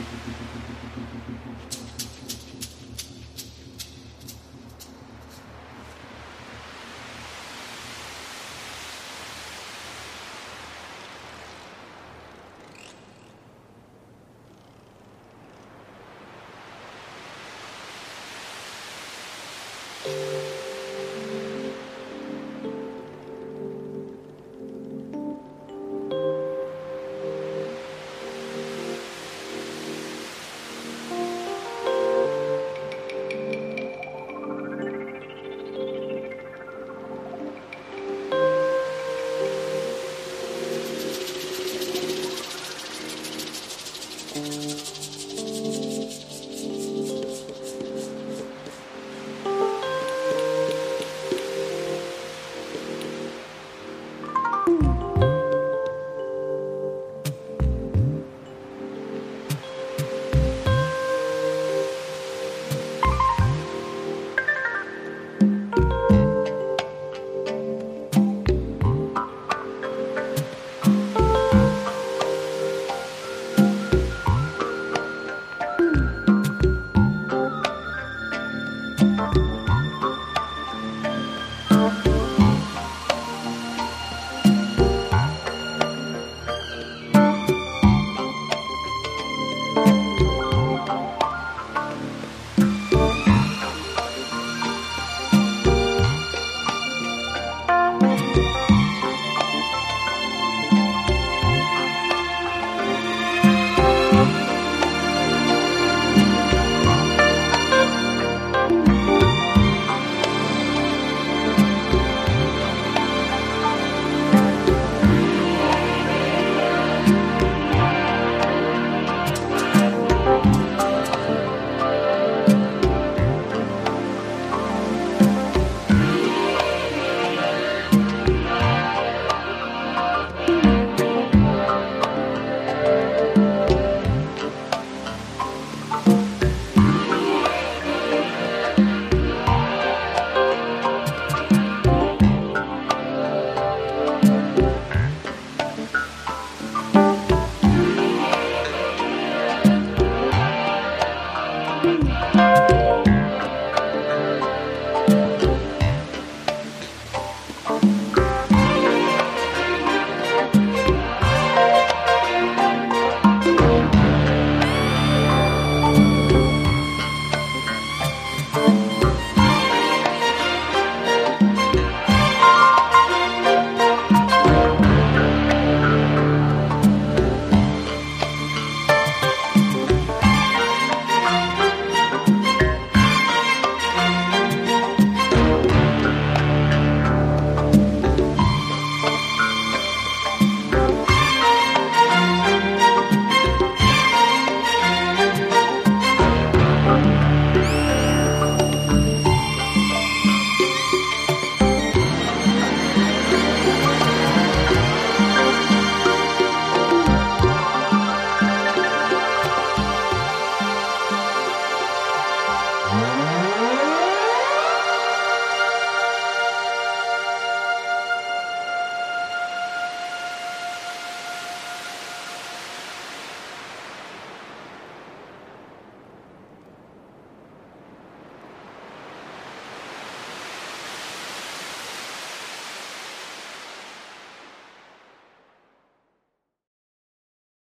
フフフフ。